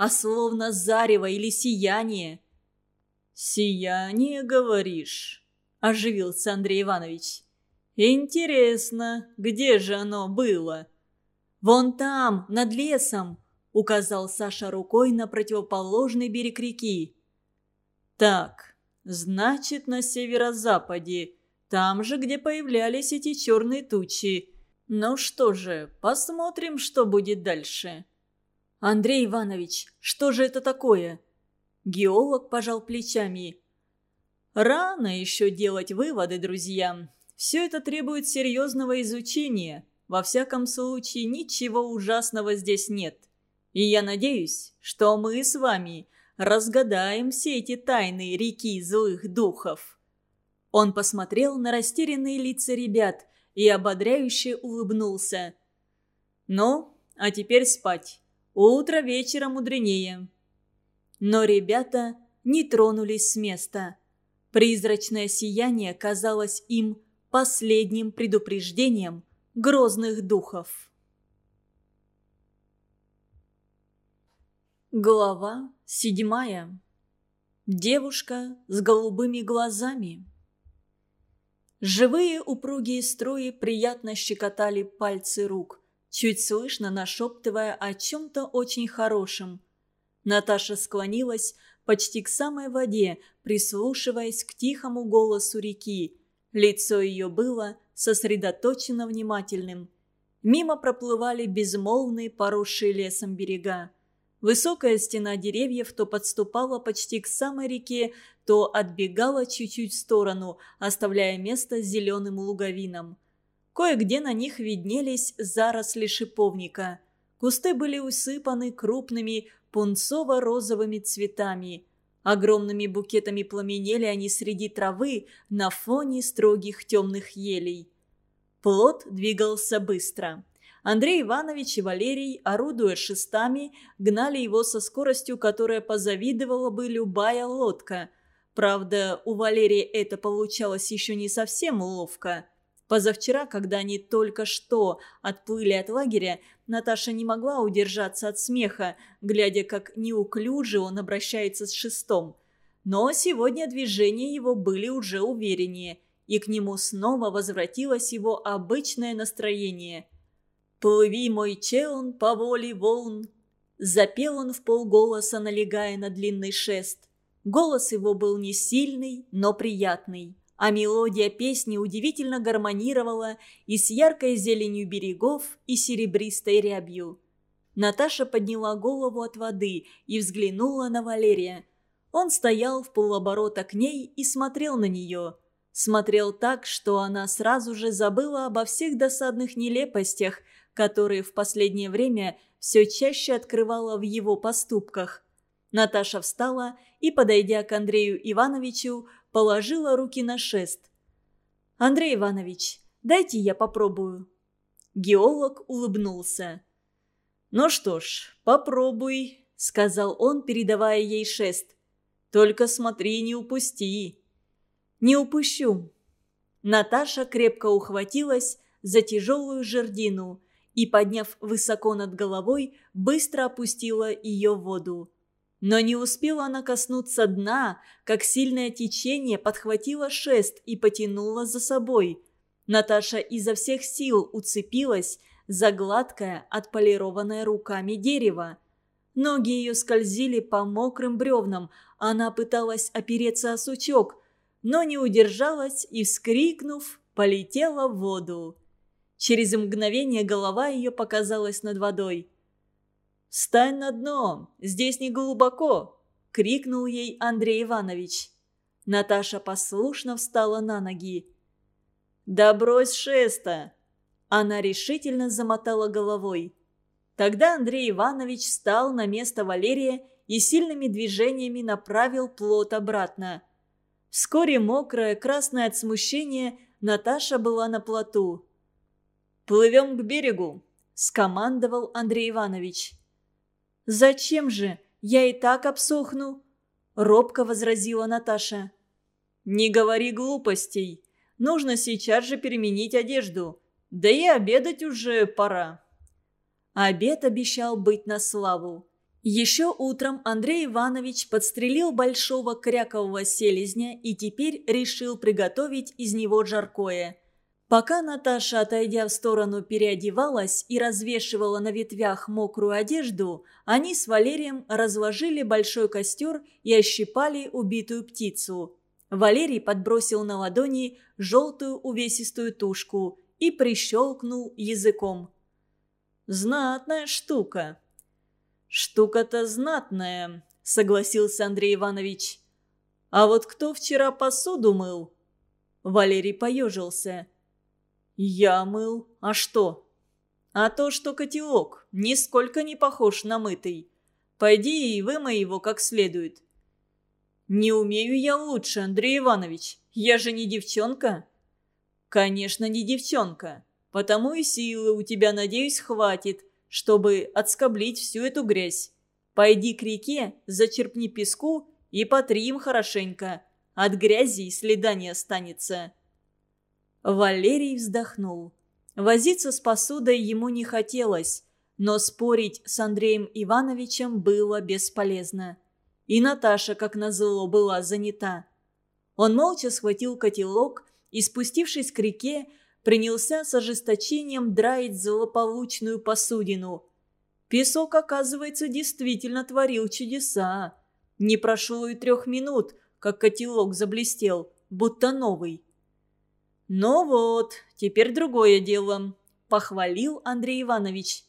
а словно зарево или сияние. «Сияние, говоришь?» – оживился Андрей Иванович. «Интересно, где же оно было?» «Вон там, над лесом», – указал Саша рукой на противоположный берег реки. «Так, значит, на северо-западе, там же, где появлялись эти черные тучи. Ну что же, посмотрим, что будет дальше». «Андрей Иванович, что же это такое?» Геолог пожал плечами. «Рано еще делать выводы, друзья. Все это требует серьезного изучения. Во всяком случае, ничего ужасного здесь нет. И я надеюсь, что мы с вами разгадаем все эти тайны реки злых духов». Он посмотрел на растерянные лица ребят и ободряюще улыбнулся. «Ну, а теперь спать. Утро вечера мудренее». Но ребята не тронулись с места. Призрачное сияние казалось им последним предупреждением грозных духов. Глава седьмая. Девушка с голубыми глазами. Живые упругие струи приятно щекотали пальцы рук, чуть слышно нашептывая о чем-то очень хорошем – Наташа склонилась почти к самой воде, прислушиваясь к тихому голосу реки. Лицо ее было сосредоточено внимательным. Мимо проплывали безмолвные, поросшие лесом берега. Высокая стена деревьев то подступала почти к самой реке, то отбегала чуть-чуть в сторону, оставляя место зеленым луговинам. Кое-где на них виднелись заросли шиповника. Кусты были усыпаны крупными, пунцово-розовыми цветами. Огромными букетами пламенели они среди травы на фоне строгих темных елей. Плод двигался быстро. Андрей Иванович и Валерий, орудуя шестами, гнали его со скоростью, которая позавидовала бы любая лодка. Правда, у Валерия это получалось еще не совсем ловко. Позавчера, когда они только что отплыли от лагеря, Наташа не могла удержаться от смеха, глядя, как неуклюже он обращается с шестом. Но сегодня движения его были уже увереннее, и к нему снова возвратилось его обычное настроение. «Плыви, мой челн, по воле волн!» Запел он в полголоса, налегая на длинный шест. Голос его был не сильный, но приятный а мелодия песни удивительно гармонировала и с яркой зеленью берегов, и серебристой рябью. Наташа подняла голову от воды и взглянула на Валерия. Он стоял в полоборота к ней и смотрел на нее. Смотрел так, что она сразу же забыла обо всех досадных нелепостях, которые в последнее время все чаще открывала в его поступках. Наташа встала и, подойдя к Андрею Ивановичу, положила руки на шест. «Андрей Иванович, дайте я попробую». Геолог улыбнулся. «Ну что ж, попробуй», — сказал он, передавая ей шест. «Только смотри, не упусти». «Не упущу». Наташа крепко ухватилась за тяжелую жердину и, подняв высоко над головой, быстро опустила ее в воду. Но не успела она коснуться дна, как сильное течение подхватило шест и потянуло за собой. Наташа изо всех сил уцепилась за гладкое, отполированное руками дерево. Ноги ее скользили по мокрым бревнам, она пыталась опереться о сучок, но не удержалась и, вскрикнув, полетела в воду. Через мгновение голова ее показалась над водой. «Встань на дно! Здесь не глубоко!» — крикнул ей Андрей Иванович. Наташа послушно встала на ноги. «Да брось шеста!» Она решительно замотала головой. Тогда Андрей Иванович встал на место Валерия и сильными движениями направил плот обратно. Вскоре мокрая, красная от смущения, Наташа была на плоту. «Плывем к берегу», — скомандовал Андрей Иванович. «Зачем же? Я и так обсохну!» Робко возразила Наташа. «Не говори глупостей. Нужно сейчас же переменить одежду. Да и обедать уже пора». Обед обещал быть на славу. Еще утром Андрей Иванович подстрелил большого крякового селезня и теперь решил приготовить из него жаркое. Пока Наташа, отойдя в сторону, переодевалась и развешивала на ветвях мокрую одежду, они с Валерием разложили большой костер и ощипали убитую птицу. Валерий подбросил на ладони желтую увесистую тушку и прищелкнул языком. «Знатная штука», «Штука-то знатная», — согласился Андрей Иванович. «А вот кто вчера посуду мыл?» Валерий поежился. «Я мыл. А что?» «А то, что котелок нисколько не похож на мытый. Пойди и вымой его как следует». «Не умею я лучше, Андрей Иванович. Я же не девчонка». «Конечно, не девчонка. Потому и силы у тебя, надеюсь, хватит, чтобы отскоблить всю эту грязь. Пойди к реке, зачерпни песку и потри им хорошенько. От грязи и следа не останется». Валерий вздохнул. Возиться с посудой ему не хотелось, но спорить с Андреем Ивановичем было бесполезно. И Наташа, как назло, была занята. Он молча схватил котелок и, спустившись к реке, принялся с ожесточением драить злополучную посудину. Песок, оказывается, действительно творил чудеса. Не прошло и трех минут, как котелок заблестел, будто новый. «Ну вот, теперь другое дело», – похвалил Андрей Иванович.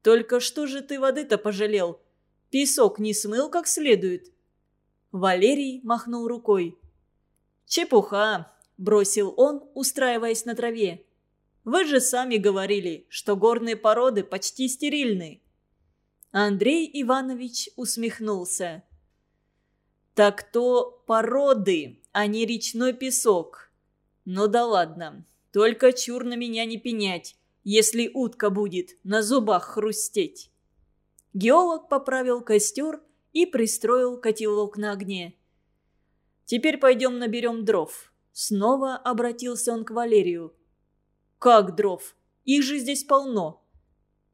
«Только что же ты воды-то пожалел? Песок не смыл как следует?» Валерий махнул рукой. «Чепуха бросил он, устраиваясь на траве. «Вы же сами говорили, что горные породы почти стерильны». Андрей Иванович усмехнулся. «Так то породы, а не речной песок. Ну да ладно, только чур на меня не пенять, если утка будет на зубах хрустеть». Геолог поправил костер и пристроил котелок на огне. «Теперь пойдем наберем дров». Снова обратился он к Валерию. «Как дров? Их же здесь полно».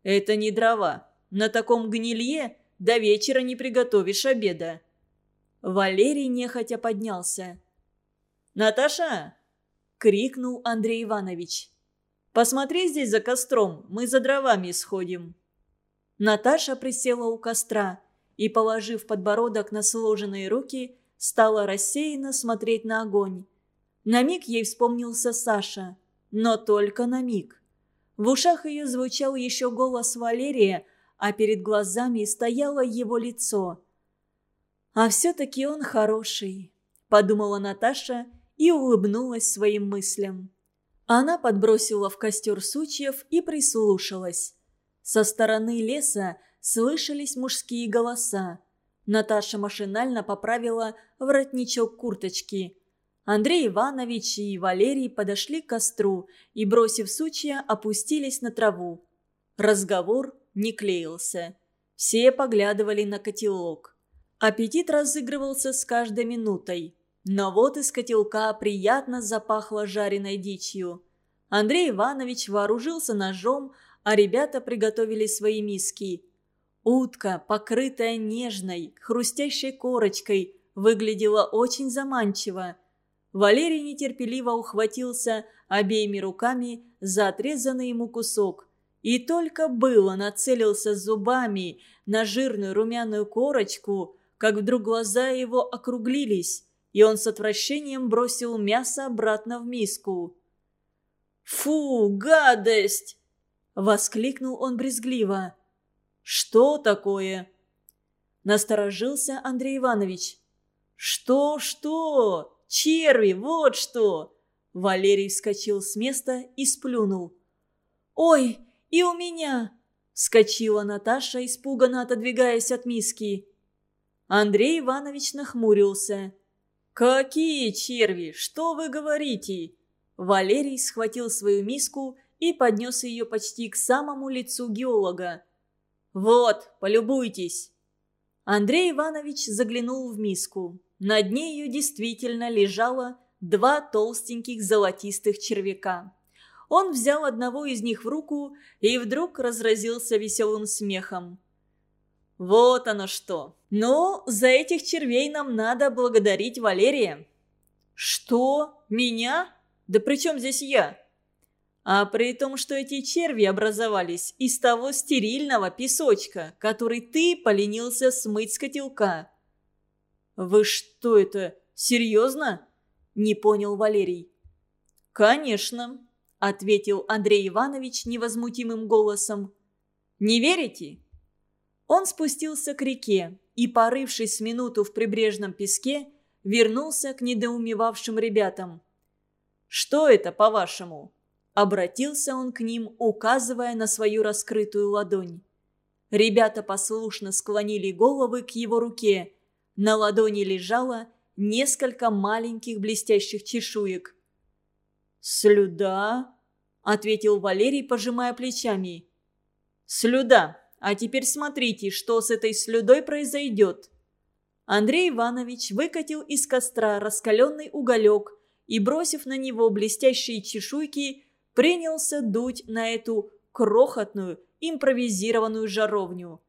«Это не дрова. На таком гнилье до вечера не приготовишь обеда». Валерий нехотя поднялся. «Наташа!» — крикнул Андрей Иванович. «Посмотри здесь за костром, мы за дровами сходим». Наташа присела у костра и, положив подбородок на сложенные руки, стала рассеянно смотреть на огонь. На миг ей вспомнился Саша, но только на миг. В ушах ее звучал еще голос Валерия, а перед глазами стояло его лицо. «А все-таки он хороший», – подумала Наташа и улыбнулась своим мыслям. Она подбросила в костер сучьев и прислушалась. Со стороны леса слышались мужские голоса. Наташа машинально поправила воротничок курточки. Андрей Иванович и Валерий подошли к костру и, бросив сучья, опустились на траву. Разговор не клеился. Все поглядывали на котелок. Аппетит разыгрывался с каждой минутой. Но вот из котелка приятно запахло жареной дичью. Андрей Иванович вооружился ножом, а ребята приготовили свои миски. Утка, покрытая нежной, хрустящей корочкой, выглядела очень заманчиво – Валерий нетерпеливо ухватился обеими руками за отрезанный ему кусок. И только было нацелился зубами на жирную румяную корочку, как вдруг глаза его округлились, и он с отвращением бросил мясо обратно в миску. «Фу, гадость!» — воскликнул он брезгливо. «Что такое?» Насторожился Андрей Иванович. «Что, что?» Черви, вот что!» Валерий вскочил с места и сплюнул. «Ой, и у меня!» Вскочила Наташа, испуганно отодвигаясь от миски. Андрей Иванович нахмурился. «Какие черви? Что вы говорите?» Валерий схватил свою миску и поднес ее почти к самому лицу геолога. «Вот, полюбуйтесь!» Андрей Иванович заглянул в миску. На дне ее действительно лежало два толстеньких золотистых червяка. Он взял одного из них в руку и вдруг разразился веселым смехом. Вот оно что. Ну, за этих червей нам надо благодарить Валерия. Что? Меня? Да при чем здесь я? А при том, что эти черви образовались из того стерильного песочка, который ты поленился смыть с котелка. Вы что это, серьезно? Не понял Валерий. Конечно, ответил Андрей Иванович невозмутимым голосом. Не верите? Он спустился к реке и, порывшись минуту в прибрежном песке, вернулся к недоумевавшим ребятам. «Что это, по-вашему?» Обратился он к ним, указывая на свою раскрытую ладонь. Ребята послушно склонили головы к его руке. На ладони лежало несколько маленьких блестящих чешуек. «Слюда?» – ответил Валерий, пожимая плечами. «Слюда!» А теперь смотрите, что с этой слюдой произойдет». Андрей Иванович выкатил из костра раскаленный уголек и, бросив на него блестящие чешуйки, принялся дуть на эту крохотную импровизированную жаровню.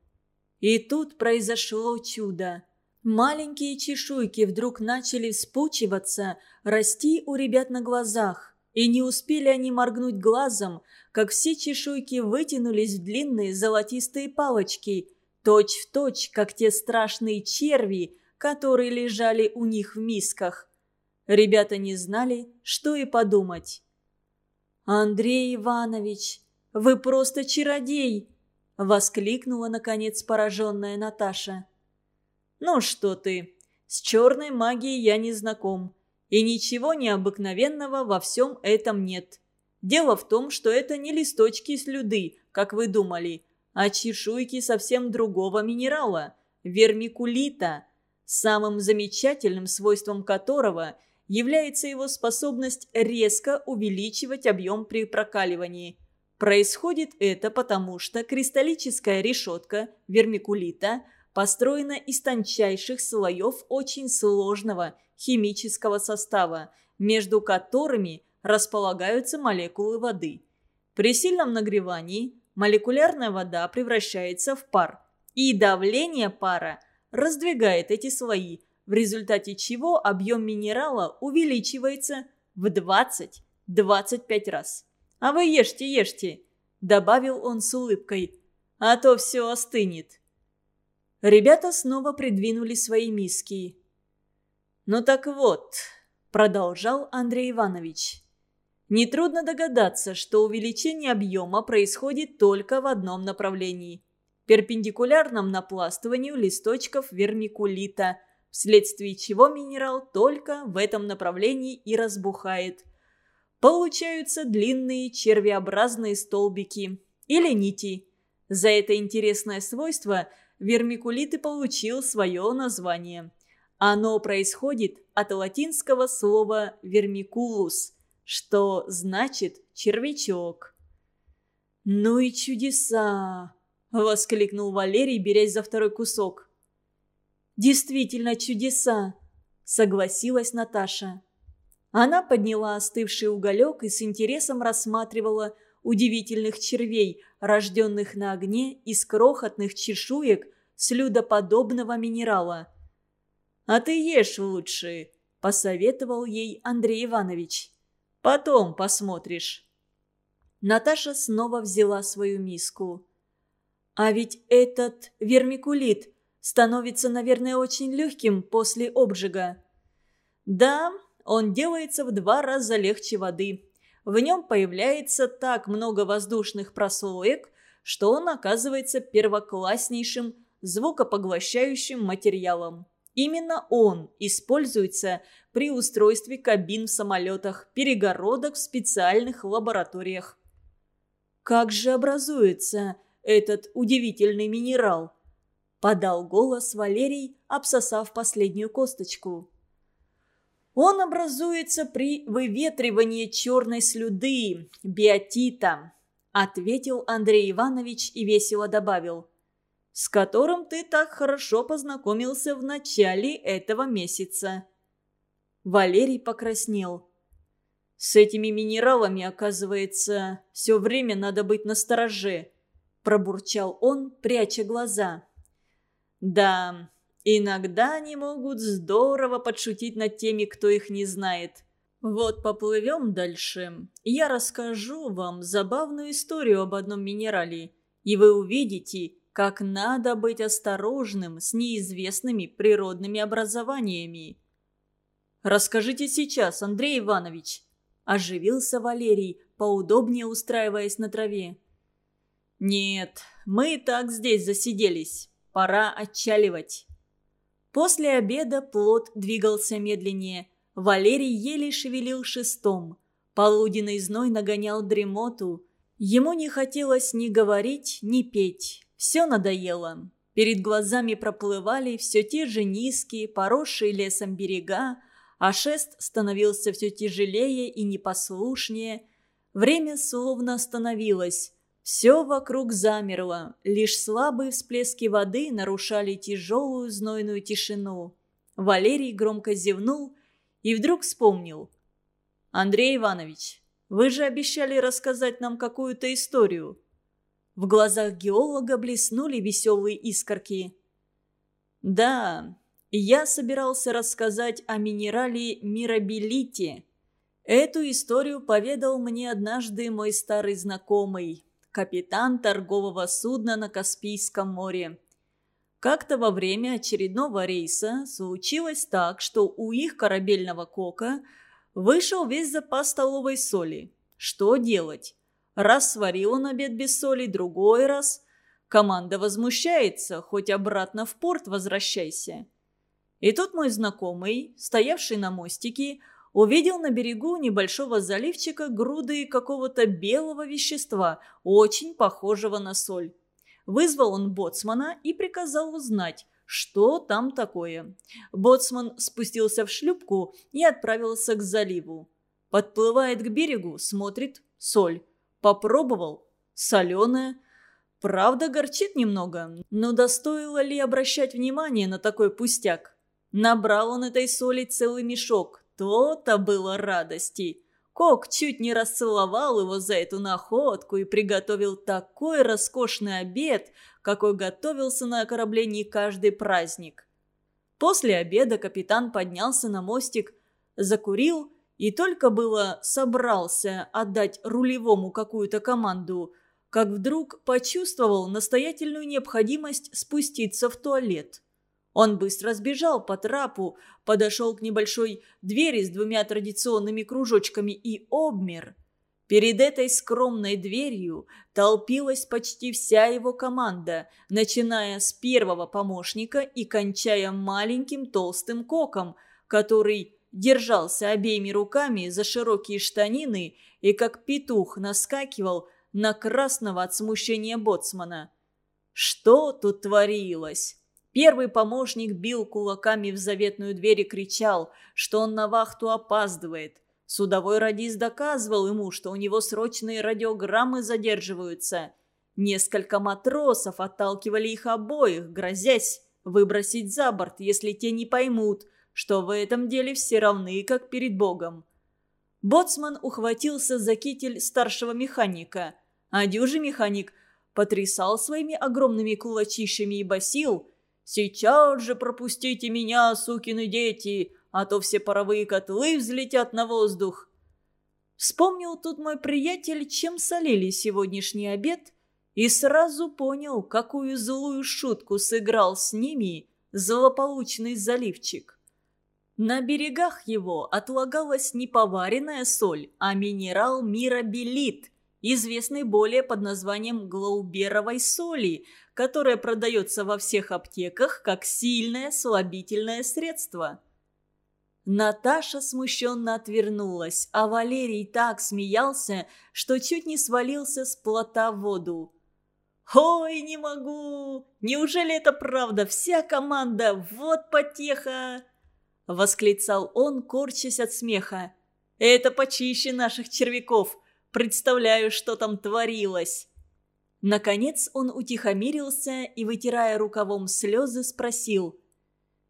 И тут произошло чудо. Маленькие чешуйки вдруг начали вспучиваться, расти у ребят на глазах. И не успели они моргнуть глазом, как все чешуйки вытянулись в длинные золотистые палочки, точь-в-точь, точь, как те страшные черви, которые лежали у них в мисках. Ребята не знали, что и подумать. «Андрей Иванович, вы просто чародей!» — воскликнула, наконец, пораженная Наташа. «Ну что ты, с черной магией я не знаком, и ничего необыкновенного во всем этом нет. Дело в том, что это не листочки слюды, как вы думали, а чешуйки совсем другого минерала – вермикулита, самым замечательным свойством которого является его способность резко увеличивать объем при прокаливании. Происходит это потому, что кристаллическая решетка вермикулита построена из тончайших слоев очень сложного химического состава, между которыми – располагаются молекулы воды. При сильном нагревании молекулярная вода превращается в пар, и давление пара раздвигает эти слои, в результате чего объем минерала увеличивается в 20-25 раз. «А вы ешьте, ешьте», – добавил он с улыбкой, – «а то все остынет». Ребята снова придвинули свои миски. «Ну так вот», – продолжал Андрей Иванович, Нетрудно догадаться, что увеличение объема происходит только в одном направлении – перпендикулярном напластыванию листочков вермикулита, вследствие чего минерал только в этом направлении и разбухает. Получаются длинные червеобразные столбики или нити. За это интересное свойство вермикулит и получил свое название. Оно происходит от латинского слова «вермикулус», что значит червячок. «Ну и чудеса!» – воскликнул Валерий, берясь за второй кусок. «Действительно чудеса!» – согласилась Наташа. Она подняла остывший уголек и с интересом рассматривала удивительных червей, рожденных на огне из крохотных чешуек слюдоподобного минерала. «А ты ешь лучше», – посоветовал ей Андрей Иванович. Потом посмотришь». Наташа снова взяла свою миску. «А ведь этот вермикулит становится, наверное, очень легким после обжига». «Да, он делается в два раза легче воды. В нем появляется так много воздушных прослоек, что он оказывается первокласснейшим звукопоглощающим материалом. Именно он используется при устройстве кабин в самолетах, перегородок в специальных лабораториях. «Как же образуется этот удивительный минерал?» – подал голос Валерий, обсосав последнюю косточку. «Он образуется при выветривании черной слюды, биотита», – ответил Андрей Иванович и весело добавил – с которым ты так хорошо познакомился в начале этого месяца». Валерий покраснел. «С этими минералами, оказывается, все время надо быть настороже», – пробурчал он, пряча глаза. Да, иногда они могут здорово подшутить над теми, кто их не знает. Вот поплывем дальше. Я расскажу вам забавную историю об одном минерале, и вы увидите, как надо быть осторожным с неизвестными природными образованиями. «Расскажите сейчас, Андрей Иванович», – оживился Валерий, поудобнее устраиваясь на траве. «Нет, мы и так здесь засиделись. Пора отчаливать». После обеда плод двигался медленнее. Валерий еле шевелил шестом. Полуденный зной нагонял дремоту. Ему не хотелось ни говорить, ни петь. Все надоело. Перед глазами проплывали все те же низкие, поросшие лесом берега, а шест становился все тяжелее и непослушнее. Время словно остановилось. Все вокруг замерло, лишь слабые всплески воды нарушали тяжелую знойную тишину. Валерий громко зевнул и вдруг вспомнил. «Андрей Иванович, вы же обещали рассказать нам какую-то историю». В глазах геолога блеснули веселые искорки. «Да, я собирался рассказать о минерале мирабилите. Эту историю поведал мне однажды мой старый знакомый, капитан торгового судна на Каспийском море. Как-то во время очередного рейса случилось так, что у их корабельного кока вышел весь запас столовой соли. Что делать? Раз сварил он обед без соли, другой раз. Команда возмущается, хоть обратно в порт возвращайся. И тут мой знакомый, стоявший на мостике, увидел на берегу небольшого заливчика груды какого-то белого вещества, очень похожего на соль. Вызвал он боцмана и приказал узнать, что там такое. Боцман спустился в шлюпку и отправился к заливу. Подплывает к берегу, смотрит – соль. Попробовал – соленая. Правда, горчит немного, но достоило ли обращать внимание на такой пустяк? Набрал он этой соли целый мешок, то-то было радости. Кок чуть не расцеловал его за эту находку и приготовил такой роскошный обед, какой готовился на корабле не каждый праздник. После обеда капитан поднялся на мостик, закурил и только было собрался отдать рулевому какую-то команду, как вдруг почувствовал настоятельную необходимость спуститься в туалет. Он быстро сбежал по трапу, подошел к небольшой двери с двумя традиционными кружочками и обмер. Перед этой скромной дверью толпилась почти вся его команда, начиная с первого помощника и кончая маленьким толстым коком, который держался обеими руками за широкие штанины и как петух наскакивал на красного от смущения боцмана. Что тут творилось? Первый помощник бил кулаками в заветную дверь и кричал, что он на вахту опаздывает. Судовой радист доказывал ему, что у него срочные радиограммы задерживаются. Несколько матросов отталкивали их обоих, грозясь выбросить за борт, если те не поймут, что в этом деле все равны, как перед Богом. Боцман ухватился за китель старшего механика, а дюжий механик потрясал своими огромными кулачищами и басил – Сейчас же пропустите меня, сукины дети, а то все паровые котлы взлетят на воздух. Вспомнил тут мой приятель, чем солили сегодняшний обед, и сразу понял, какую злую шутку сыграл с ними злополучный заливчик. На берегах его отлагалась не поваренная соль, а минерал мирабелит, известный более под названием глауберовой соли, которая продается во всех аптеках как сильное слабительное средство. Наташа смущенно отвернулась, а Валерий так смеялся, что чуть не свалился с плота в воду. «Ой, не могу! Неужели это правда? Вся команда! Вот потеха!» Восклицал он, корчась от смеха. «Это почище наших червяков! Представляю, что там творилось!» Наконец он утихомирился и, вытирая рукавом слезы, спросил.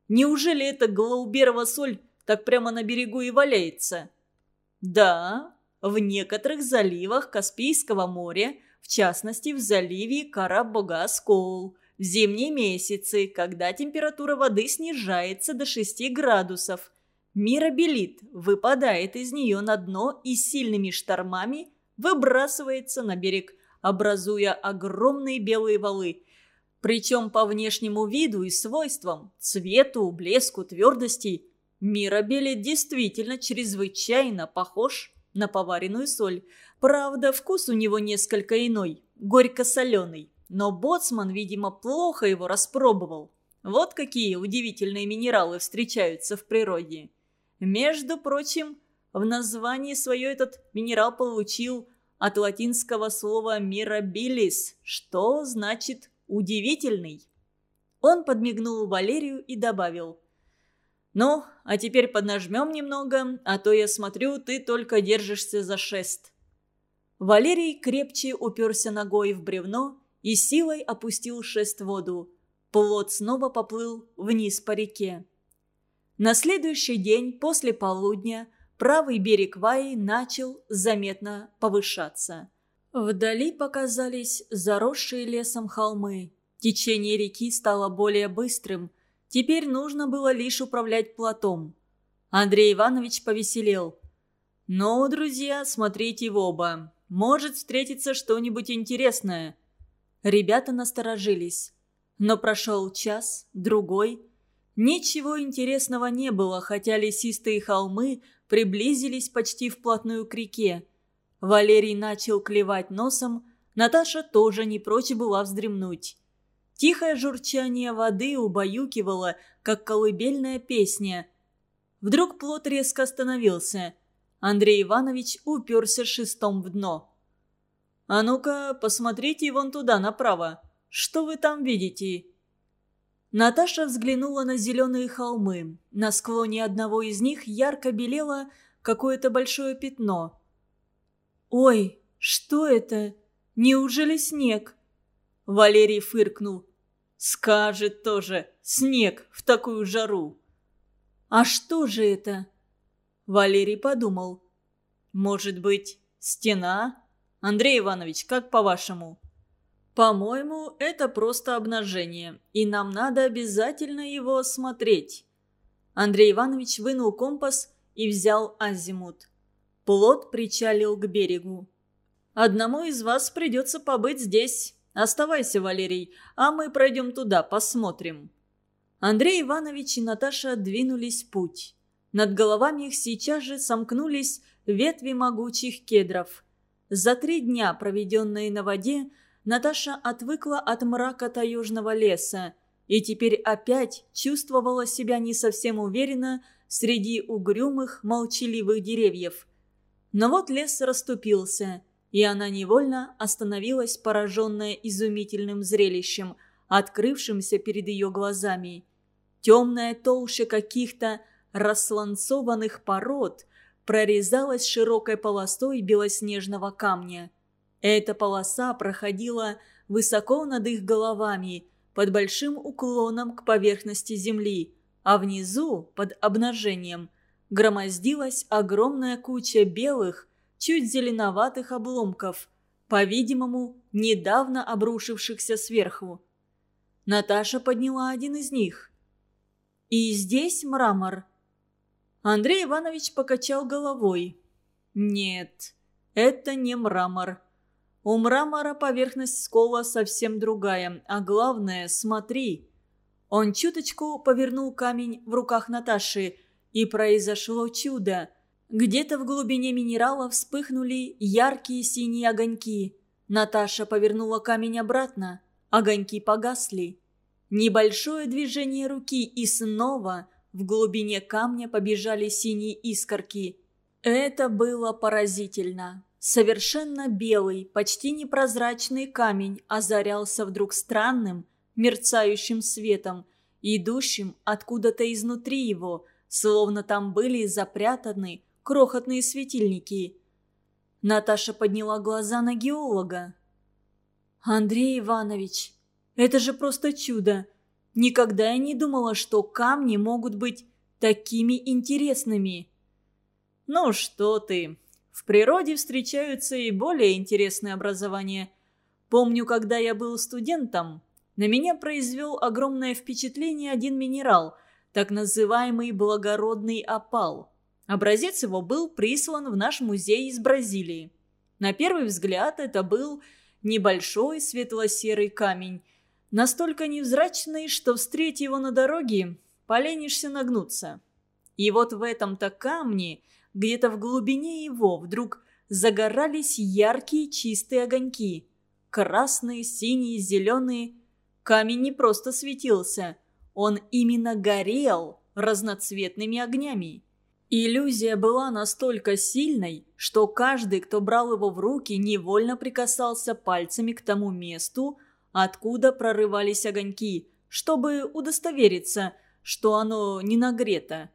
«Неужели эта Глауберова соль так прямо на берегу и валяется?» «Да, в некоторых заливах Каспийского моря, в частности в заливе Карабогаскол, в зимние месяцы, когда температура воды снижается до 6 градусов. Мирабелит выпадает из нее на дно и сильными штормами выбрасывается на берег, образуя огромные белые валы. Причем по внешнему виду и свойствам, цвету, блеску, твердости, мирабелит действительно чрезвычайно похож на поваренную соль. Правда, вкус у него несколько иной, горько-соленый. Но боцман, видимо, плохо его распробовал. Вот какие удивительные минералы встречаются в природе. Между прочим, в названии свое этот минерал получил от латинского слова «mirabilis», что значит «удивительный». Он подмигнул Валерию и добавил. «Ну, а теперь поднажмем немного, а то я смотрю, ты только держишься за шест». Валерий крепче уперся ногой в бревно и силой опустил шест в воду. Плот снова поплыл вниз по реке. На следующий день после полудня правый берег Ваи начал заметно повышаться. Вдали показались заросшие лесом холмы. Течение реки стало более быстрым. Теперь нужно было лишь управлять плотом. Андрей Иванович повеселел. «Ну, друзья, смотрите в оба. Может встретиться что-нибудь интересное». Ребята насторожились. Но прошел час, другой. Ничего интересного не было, хотя лесистые холмы приблизились почти вплотную к реке. Валерий начал клевать носом, Наташа тоже не прочь была вздремнуть. Тихое журчание воды убаюкивало, как колыбельная песня. Вдруг плот резко остановился. Андрей Иванович уперся шестом в дно. «А ну-ка, посмотрите вон туда, направо. Что вы там видите?» Наташа взглянула на зеленые холмы. На склоне одного из них ярко белело какое-то большое пятно. «Ой, что это? Неужели снег?» Валерий фыркнул. «Скажет тоже, снег в такую жару». «А что же это?» Валерий подумал. «Может быть, стена?» Андрей Иванович, как по-вашему?» «По-моему, это просто обнажение, и нам надо обязательно его осмотреть». Андрей Иванович вынул компас и взял азимут. Плот причалил к берегу. «Одному из вас придется побыть здесь. Оставайся, Валерий, а мы пройдем туда, посмотрим». Андрей Иванович и Наташа двинулись в путь. Над головами их сейчас же сомкнулись ветви могучих кедров – за три дня, проведенные на воде, Наташа отвыкла от мрака таежного леса и теперь опять чувствовала себя не совсем уверенно среди угрюмых, молчаливых деревьев. Но вот лес расступился, и она невольно остановилась, пораженная изумительным зрелищем, открывшимся перед ее глазами. Темная толща каких-то рассланцованных пород – прорезалась широкой полосой белоснежного камня. Эта полоса проходила высоко над их головами, под большим уклоном к поверхности земли, а внизу, под обнажением, громоздилась огромная куча белых, чуть зеленоватых обломков, по-видимому, недавно обрушившихся сверху. Наташа подняла один из них. «И здесь мрамор», Андрей Иванович покачал головой. «Нет, это не мрамор. У мрамора поверхность скола совсем другая, а главное, смотри». Он чуточку повернул камень в руках Наташи, и произошло чудо. Где-то в глубине минерала вспыхнули яркие синие огоньки. Наташа повернула камень обратно. Огоньки погасли. Небольшое движение руки и снова – в глубине камня побежали синие искорки. Это было поразительно. Совершенно белый, почти непрозрачный камень озарялся вдруг странным, мерцающим светом, идущим откуда-то изнутри его, словно там были запрятаны крохотные светильники. Наташа подняла глаза на геолога. «Андрей Иванович, это же просто чудо! Никогда я не думала, что камни могут быть такими интересными. Ну что ты, в природе встречаются и более интересные образования. Помню, когда я был студентом, на меня произвел огромное впечатление один минерал, так называемый благородный опал. Образец его был прислан в наш музей из Бразилии. На первый взгляд это был небольшой светло-серый камень, настолько невзрачный, что встреть его на дороге, поленишься нагнуться. И вот в этом-то камне, где-то в глубине его, вдруг загорались яркие чистые огоньки. Красные, синие, зеленые. Камень не просто светился, он именно горел разноцветными огнями. Иллюзия была настолько сильной, что каждый, кто брал его в руки, невольно прикасался пальцами к тому месту, откуда прорывались огоньки, чтобы удостовериться, что оно не нагрето.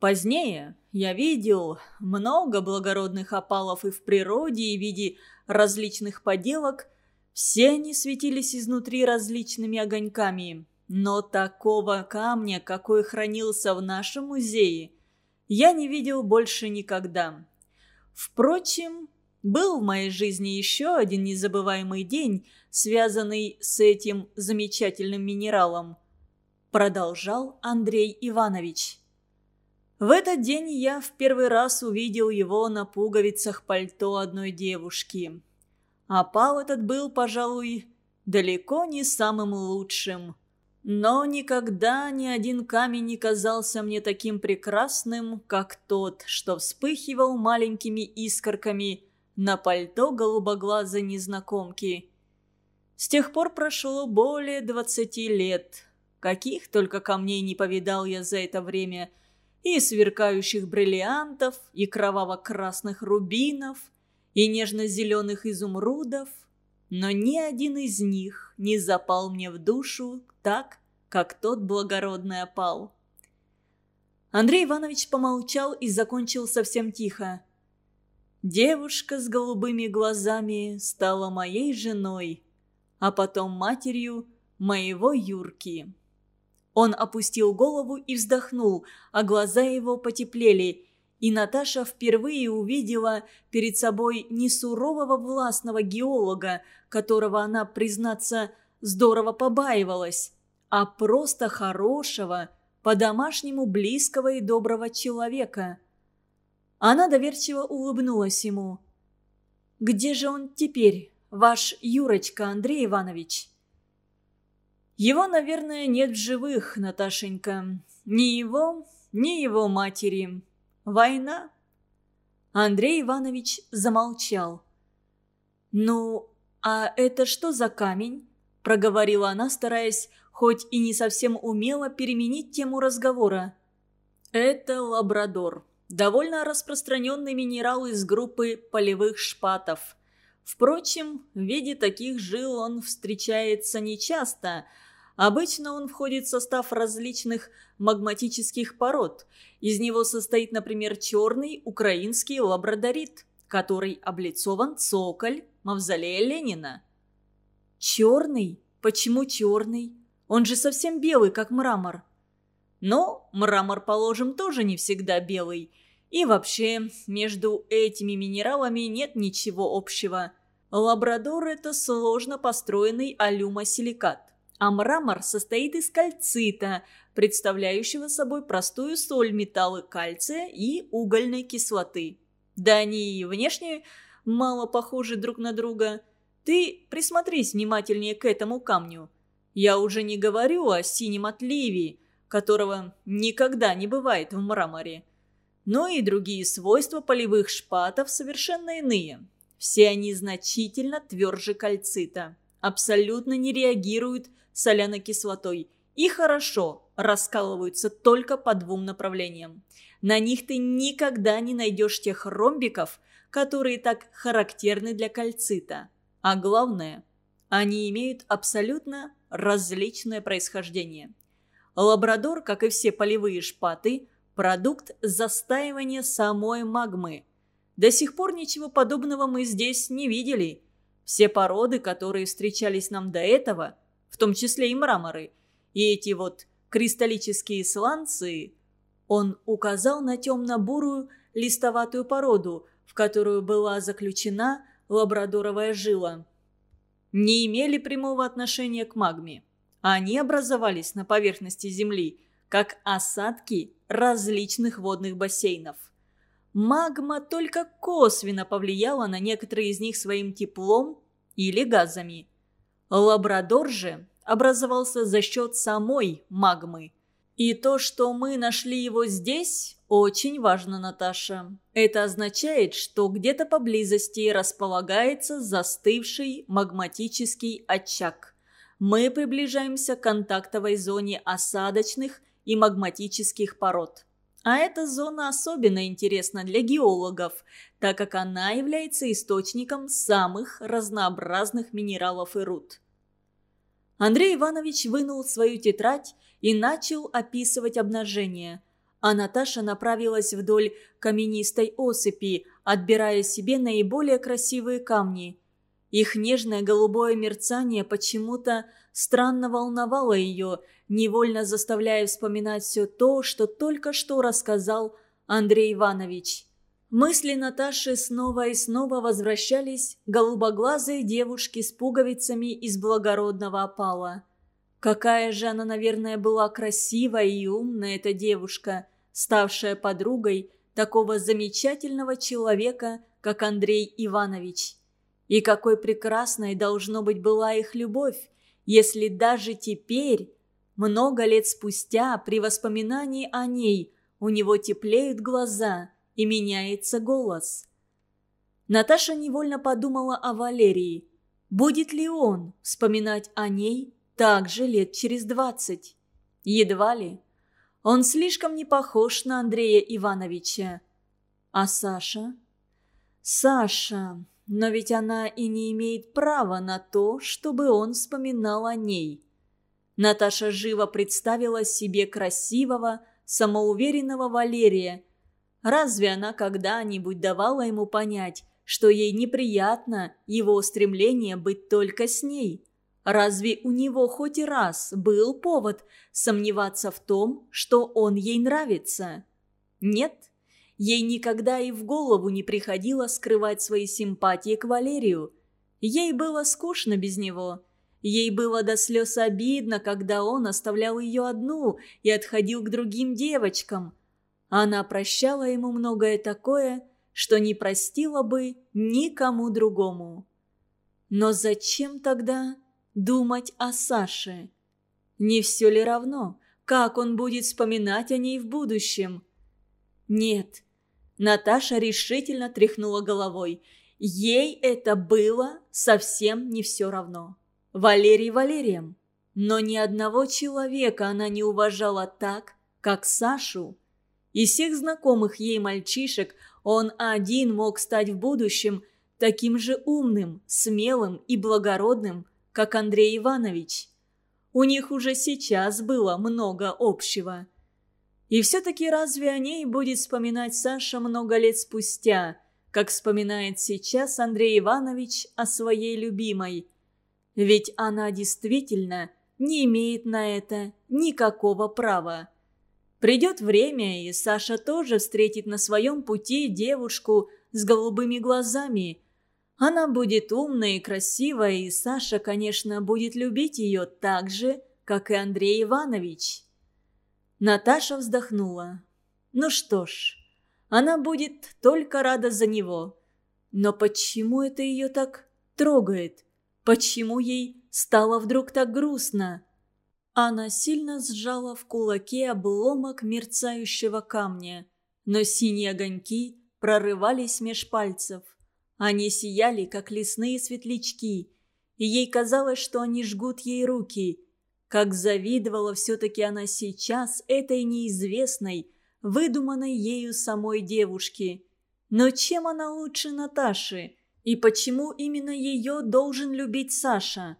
Позднее я видел много благородных опалов и в природе, и в виде различных поделок. Все они светились изнутри различными огоньками. Но такого камня, какой хранился в нашем музее, я не видел больше никогда. Впрочем, был в моей жизни еще один незабываемый день, связанный с этим замечательным минералом. Продолжал Андрей Иванович. В этот день я в первый раз увидел его на пуговицах пальто одной девушки. А пал этот был, пожалуй, далеко не самым лучшим. Но никогда ни один камень не казался мне таким прекрасным, как тот, что вспыхивал маленькими искорками на пальто голубоглазой незнакомки. С тех пор прошло более двадцати лет. Каких только камней не повидал я за это время – и сверкающих бриллиантов, и кроваво-красных рубинов, и нежно-зеленых изумрудов, но ни один из них не запал мне в душу так, как тот благородный опал. Андрей Иванович помолчал и закончил совсем тихо. «Девушка с голубыми глазами стала моей женой, а потом матерью моего Юрки». Он опустил голову и вздохнул, а глаза его потеплели. И Наташа впервые увидела перед собой не сурового властного геолога, которого она, признаться, здорово побаивалась, а просто хорошего, по-домашнему близкого и доброго человека. Она доверчиво улыбнулась ему. «Где же он теперь, ваш Юрочка Андрей Иванович?» Его, наверное, нет в живых, Наташенька. Ни его, ни его матери. Война. Андрей Иванович замолчал. «Ну, а это что за камень?» – проговорила она, стараясь, хоть и не совсем умело, переменить тему разговора. «Это лабрадор. Довольно распространенный минерал из группы полевых шпатов. Впрочем, в виде таких жил он встречается нечасто – Обычно он входит в состав различных магматических пород. Из него состоит, например, черный украинский лабрадорит, который облицован цоколь мавзолея Ленина. Черный? Почему черный? Он же совсем белый, как мрамор. Но мрамор, положим, тоже не всегда белый. И вообще, между этими минералами нет ничего общего. Лабрадор – это сложно построенный алюмосиликат а мрамор состоит из кальцита, представляющего собой простую соль металлы кальция и угольной кислоты. Да они и внешне мало похожи друг на друга. Ты присмотрись внимательнее к этому камню. Я уже не говорю о синем отливе, которого никогда не бывает в мраморе. Но и другие свойства полевых шпатов совершенно иные. Все они значительно тверже кальцита, абсолютно не реагируют соляной кислотой и хорошо раскалываются только по двум направлениям. На них ты никогда не найдешь тех ромбиков, которые так характерны для кальцита. А главное, они имеют абсолютно различное происхождение. Лабрадор, как и все полевые шпаты, продукт застаивания самой магмы. До сих пор ничего подобного мы здесь не видели. Все породы, которые встречались нам до этого – в том числе и мраморы. И эти вот кристаллические сланцы... Он указал на темно-бурую листоватую породу, в которую была заключена лабрадоровая жила. не имели прямого отношения к магме. Они образовались на поверхности Земли, как осадки различных водных бассейнов. Магма только косвенно повлияла на некоторые из них своим теплом или газами. Лабрадор же образовался за счет самой магмы. И то, что мы нашли его здесь, очень важно, Наташа. Это означает, что где-то поблизости располагается застывший магматический очаг. Мы приближаемся к контактовой зоне осадочных и магматических пород. А эта зона особенно интересна для геологов, так как она является источником самых разнообразных минералов и руд. Андрей Иванович вынул свою тетрадь и начал описывать обнажение – а Наташа направилась вдоль каменистой осыпи, отбирая себе наиболее красивые камни. Их нежное голубое мерцание почему-то странно волновало ее, невольно заставляя вспоминать все то, что только что рассказал Андрей Иванович. Мысли Наташи снова и снова возвращались голубоглазые девушки с пуговицами из благородного опала. Какая же она, наверное, была красивая и умная эта девушка, ставшая подругой такого замечательного человека, как Андрей Иванович. И какой прекрасной должно быть была их любовь, если даже теперь, много лет спустя, при воспоминании о ней, у него теплеют глаза и меняется голос. Наташа невольно подумала о Валерии. Будет ли он вспоминать о ней также лет через двадцать. Едва ли. Он слишком не похож на Андрея Ивановича. А Саша? Саша. Но ведь она и не имеет права на то, чтобы он вспоминал о ней. Наташа живо представила себе красивого, самоуверенного Валерия. Разве она когда-нибудь давала ему понять, что ей неприятно его стремление быть только с ней? Разве у него хоть раз был повод сомневаться в том, что он ей нравится? Нет, ей никогда и в голову не приходило скрывать свои симпатии к Валерию. Ей было скучно без него. Ей было до слез обидно, когда он оставлял ее одну и отходил к другим девочкам. Она прощала ему многое такое, что не простила бы никому другому. Но зачем тогда думать о Саше. Не все ли равно, как он будет вспоминать о ней в будущем? Нет. Наташа решительно тряхнула головой. Ей это было совсем не все равно. Валерий Валерием. Но ни одного человека она не уважала так, как Сашу. Из всех знакомых ей мальчишек он один мог стать в будущем таким же умным, смелым и благородным, как Андрей Иванович. У них уже сейчас было много общего. И все-таки разве о ней будет вспоминать Саша много лет спустя, как вспоминает сейчас Андрей Иванович о своей любимой? Ведь она действительно не имеет на это никакого права. Придет время, и Саша тоже встретит на своем пути девушку с голубыми глазами – она будет умная и красивая, и Саша, конечно, будет любить ее так же, как и Андрей Иванович. Наташа вздохнула. Ну что ж, она будет только рада за него. Но почему это ее так трогает? Почему ей стало вдруг так грустно? Она сильно сжала в кулаке обломок мерцающего камня, но синие огоньки прорывались меж пальцев – они сияли, как лесные светлячки, и ей казалось, что они жгут ей руки. Как завидовала все-таки она сейчас этой неизвестной, выдуманной ею самой девушке. Но чем она лучше Наташи? И почему именно ее должен любить Саша?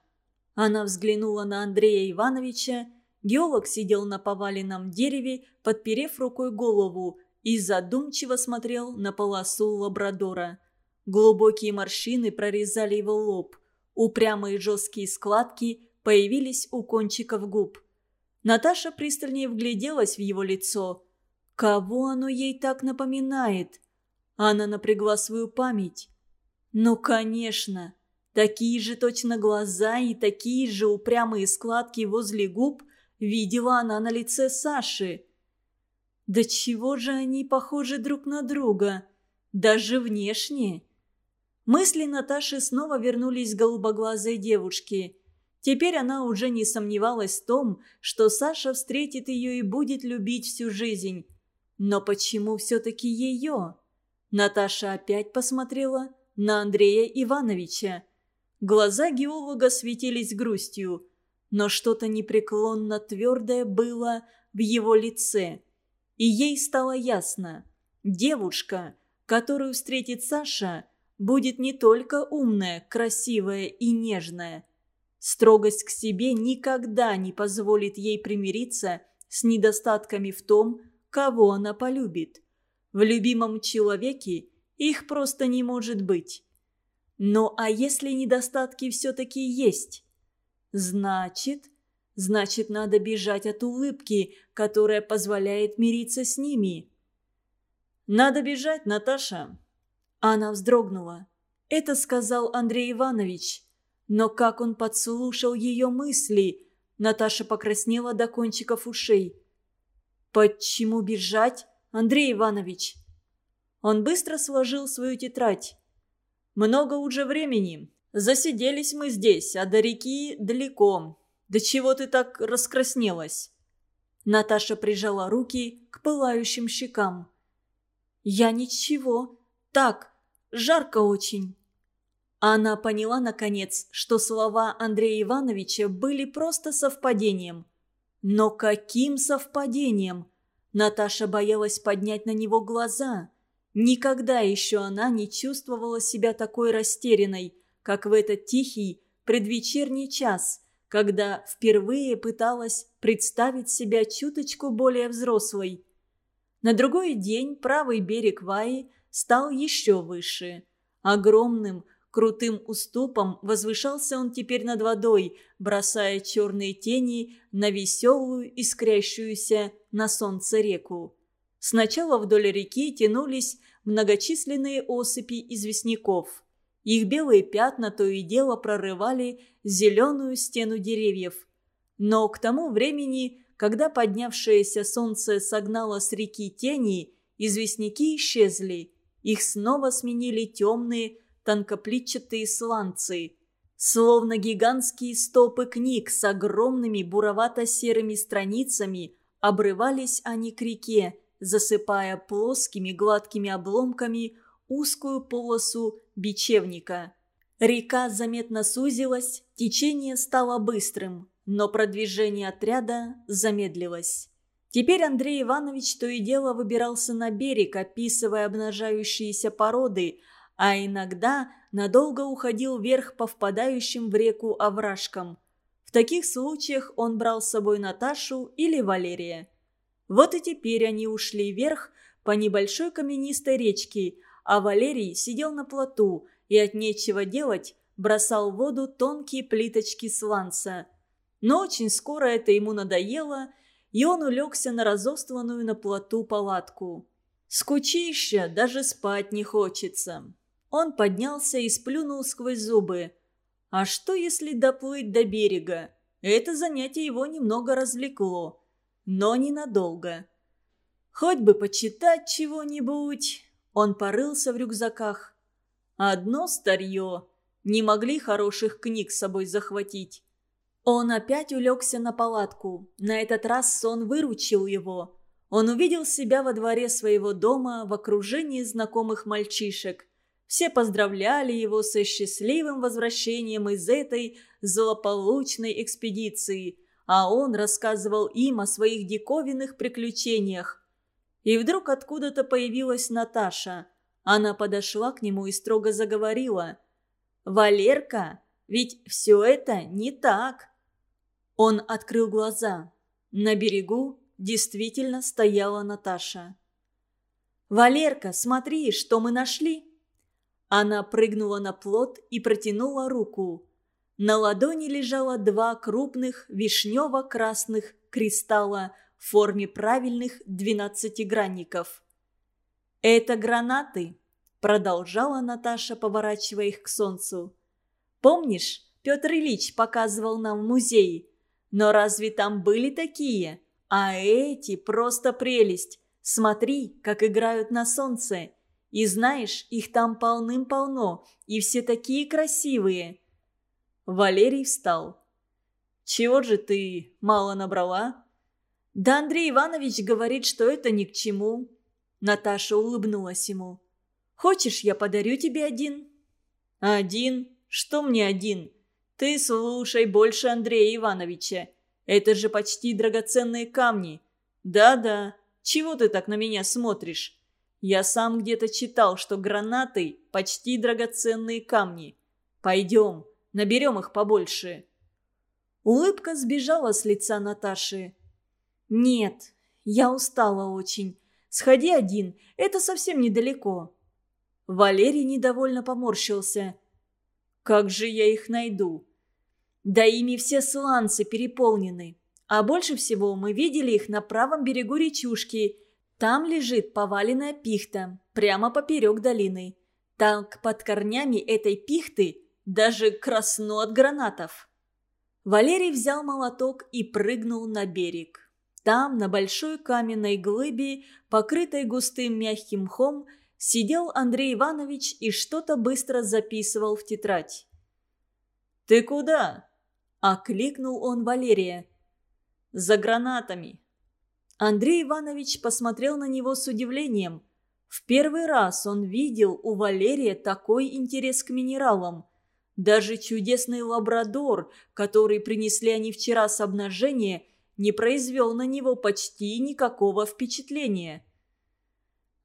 Она взглянула на Андрея Ивановича. Геолог сидел на поваленном дереве, подперев рукой голову, и задумчиво смотрел на полосу лабрадора – Глубокие морщины прорезали его лоб. Упрямые жесткие складки появились у кончиков губ. Наташа пристальнее вгляделась в его лицо. Кого оно ей так напоминает? Она напрягла свою память. Ну, конечно, Такие же точно глаза и такие же упрямые складки возле губ видела она на лице Саши. Да чего же они похожи друг на друга? Даже внешне. Мысли Наташи снова вернулись к голубоглазой девушке. Теперь она уже не сомневалась в том, что Саша встретит ее и будет любить всю жизнь. Но почему все-таки ее? Наташа опять посмотрела на Андрея Ивановича. Глаза геолога светились грустью, но что-то непреклонно твердое было в его лице. И ей стало ясно. Девушка, которую встретит Саша, будет не только умная, красивая и нежная. Строгость к себе никогда не позволит ей примириться с недостатками в том, кого она полюбит. В любимом человеке их просто не может быть. Ну а если недостатки все-таки есть? Значит, значит надо бежать от улыбки, которая позволяет мириться с ними. «Надо бежать, Наташа!» Она вздрогнула. Это сказал Андрей Иванович. Но как он подслушал ее мысли? Наташа покраснела до кончиков ушей. «Почему бежать, Андрей Иванович?» Он быстро сложил свою тетрадь. «Много уже времени. Засиделись мы здесь, а до реки далеко. Да чего ты так раскраснелась?» Наташа прижала руки к пылающим щекам. «Я ничего. Так, жарко очень». Она поняла, наконец, что слова Андрея Ивановича были просто совпадением. Но каким совпадением? Наташа боялась поднять на него глаза. Никогда еще она не чувствовала себя такой растерянной, как в этот тихий предвечерний час, когда впервые пыталась представить себя чуточку более взрослой. На другой день правый берег Ваи стал еще выше. Огромным, Крутым уступом возвышался он теперь над водой, бросая черные тени на веселую, искрящуюся на солнце реку. Сначала вдоль реки тянулись многочисленные осыпи известняков. Их белые пятна то и дело прорывали зеленую стену деревьев. Но к тому времени, когда поднявшееся солнце согнало с реки тени, известняки исчезли. Их снова сменили темные, тонкоплитчатые сланцы. Словно гигантские стопы книг с огромными буровато-серыми страницами обрывались они к реке, засыпая плоскими гладкими обломками узкую полосу бечевника. Река заметно сузилась, течение стало быстрым, но продвижение отряда замедлилось. Теперь Андрей Иванович то и дело выбирался на берег, описывая обнажающиеся породы, а иногда надолго уходил вверх по впадающим в реку овражкам. В таких случаях он брал с собой Наташу или Валерия. Вот и теперь они ушли вверх по небольшой каменистой речке, а Валерий сидел на плоту и от нечего делать бросал в воду тонкие плиточки сланца. Но очень скоро это ему надоело, и он улегся на разостланную на плоту палатку. Скучище, даже спать не хочется. Он поднялся и сплюнул сквозь зубы. А что, если доплыть до берега? Это занятие его немного развлекло, но ненадолго. Хоть бы почитать чего-нибудь. Он порылся в рюкзаках. Одно старье. Не могли хороших книг с собой захватить. Он опять улегся на палатку. На этот раз сон выручил его. Он увидел себя во дворе своего дома в окружении знакомых мальчишек. Все поздравляли его со счастливым возвращением из этой злополучной экспедиции, а он рассказывал им о своих диковинных приключениях. И вдруг откуда-то появилась Наташа. Она подошла к нему и строго заговорила. «Валерка, ведь все это не так!» Он открыл глаза. На берегу действительно стояла Наташа. «Валерка, смотри, что мы нашли!» Она прыгнула на плот и протянула руку. На ладони лежало два крупных вишнево-красных кристалла в форме правильных двенадцатигранников. «Это гранаты», – продолжала Наташа, поворачивая их к солнцу. Помнишь, Петр Ильич показывал нам в музее? Но разве там были такие? А эти просто прелесть. Смотри, как играют на солнце. И знаешь, их там полным-полно, и все такие красивые». Валерий встал. «Чего же ты мало набрала?» «Да Андрей Иванович говорит, что это ни к чему». Наташа улыбнулась ему. «Хочешь, я подарю тебе один?» «Один? Что мне один? Ты слушай больше Андрея Ивановича. Это же почти драгоценные камни. Да-да, чего ты так на меня смотришь? Я сам где-то читал, что гранаты – почти драгоценные камни. Пойдем, наберем их побольше». Улыбка сбежала с лица Наташи. «Нет, я устала очень. Сходи один, это совсем недалеко». Валерий недовольно поморщился. «Как же я их найду?» «Да ими все сланцы переполнены. А больше всего мы видели их на правом берегу речушки. Там лежит поваленная пихта, прямо поперек долины. Так под корнями этой пихты даже красно от гранатов». Валерий взял молоток и прыгнул на берег. Там, на большой каменной глыбе, покрытой густым мягким мхом, сидел Андрей Иванович и что-то быстро записывал в тетрадь. «Ты куда?» – окликнул он Валерия. «За гранатами». Андрей Иванович посмотрел на него с удивлением. В первый раз он видел у Валерия такой интерес к минералам. Даже чудесный лабрадор, который принесли они вчера с обнажения – не произвел на него почти никакого впечатления.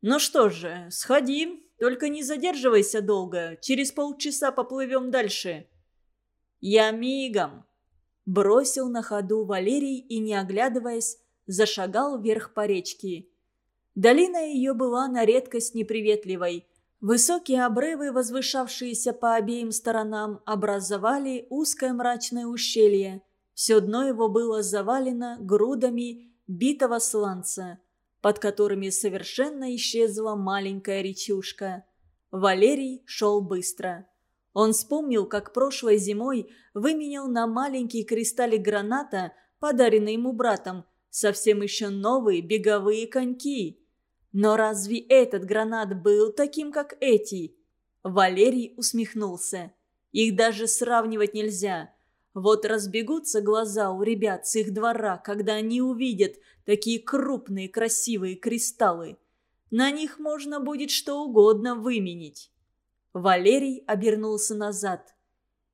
«Ну что же, сходи, только не задерживайся долго, через полчаса поплывем дальше». «Я мигом», – бросил на ходу Валерий и, не оглядываясь, зашагал вверх по речке. Долина ее была на редкость неприветливой. Высокие обрывы, возвышавшиеся по обеим сторонам, образовали узкое мрачное ущелье – все дно его было завалено грудами битого сланца, под которыми совершенно исчезла маленькая речушка. Валерий шел быстро. Он вспомнил, как прошлой зимой выменял на маленький кристаллик граната, подаренный ему братом, совсем еще новые беговые коньки. Но разве этот гранат был таким, как эти? Валерий усмехнулся. Их даже сравнивать нельзя. Вот разбегутся глаза у ребят с их двора, когда они увидят такие крупные красивые кристаллы. На них можно будет что угодно выменить. Валерий обернулся назад.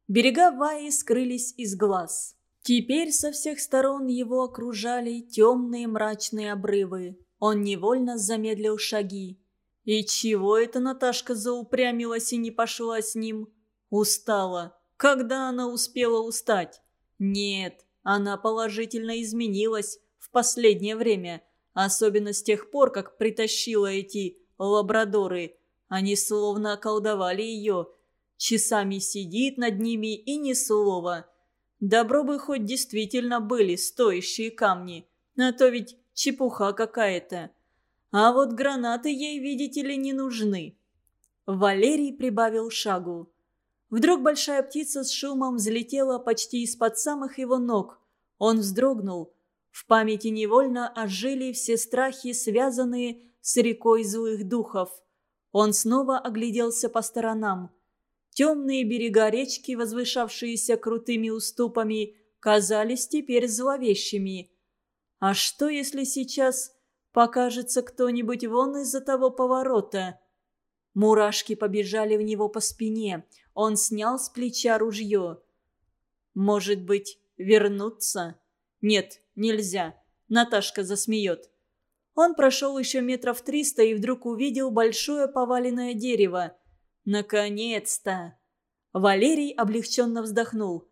Берега Ваи скрылись из глаз. Теперь со всех сторон его окружали темные мрачные обрывы. Он невольно замедлил шаги. И чего это Наташка заупрямилась и не пошла с ним? Устала. Когда она успела устать? Нет, она положительно изменилась в последнее время, особенно с тех пор, как притащила эти лабрадоры. Они словно околдовали ее. Часами сидит над ними и ни слова. Добро бы хоть действительно были стоящие камни, а то ведь чепуха какая-то. А вот гранаты ей, видите ли, не нужны. Валерий прибавил шагу. Вдруг большая птица с шумом взлетела почти из-под самых его ног. Он вздрогнул. В памяти невольно ожили все страхи, связанные с рекой злых духов. Он снова огляделся по сторонам. Темные берега речки, возвышавшиеся крутыми уступами, казались теперь зловещими. А что, если сейчас покажется кто-нибудь вон из-за того поворота? Мурашки побежали в него по спине. Он снял с плеча ружье. «Может быть, вернуться?» «Нет, нельзя. Наташка засмеет». Он прошел еще метров триста и вдруг увидел большое поваленное дерево. «Наконец-то!» Валерий облегченно вздохнул.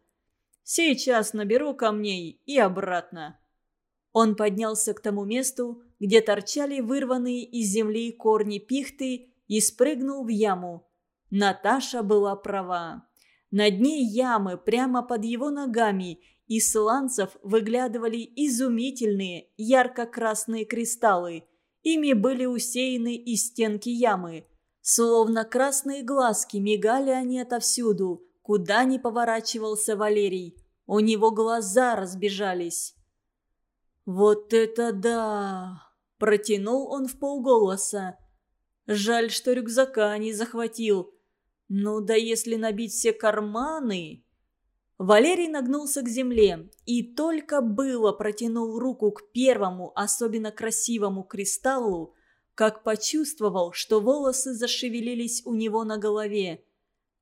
«Сейчас наберу камней и обратно». Он поднялся к тому месту, где торчали вырванные из земли корни пихты и спрыгнул в яму. Наташа была права. На дне ямы, прямо под его ногами, из сланцев выглядывали изумительные ярко-красные кристаллы. Ими были усеяны и стенки ямы. Словно красные глазки мигали они отовсюду, куда ни поворачивался Валерий. У него глаза разбежались. «Вот это да!» – протянул он в полголоса. «Жаль, что рюкзака не захватил. Ну да если набить все карманы...» Валерий нагнулся к земле и только было протянул руку к первому, особенно красивому кристаллу, как почувствовал, что волосы зашевелились у него на голове.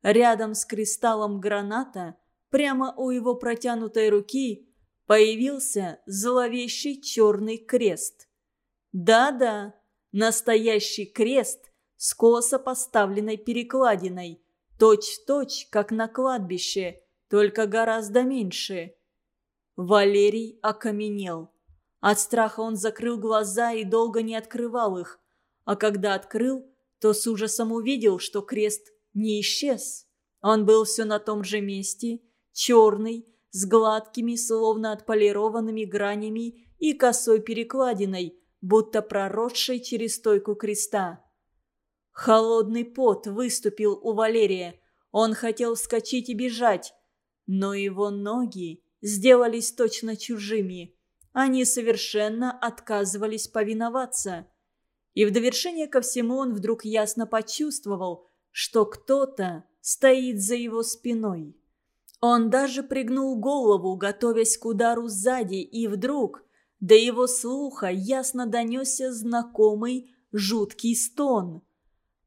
Рядом с кристаллом граната, прямо у его протянутой руки, появился зловещий черный крест. Да-да, настоящий крест с косо поставленной перекладиной, точь-в-точь, -точь, как на кладбище, только гораздо меньше. Валерий окаменел. От страха он закрыл глаза и долго не открывал их, а когда открыл, то с ужасом увидел, что крест не исчез. Он был все на том же месте, черный, с гладкими, словно отполированными гранями и косой перекладиной, будто проросшей через стойку креста. Холодный пот выступил у Валерия. Он хотел вскочить и бежать, но его ноги сделались точно чужими. Они совершенно отказывались повиноваться. И в довершение ко всему он вдруг ясно почувствовал, что кто-то стоит за его спиной. Он даже пригнул голову, готовясь к удару сзади, и вдруг до его слуха ясно донесся знакомый жуткий стон.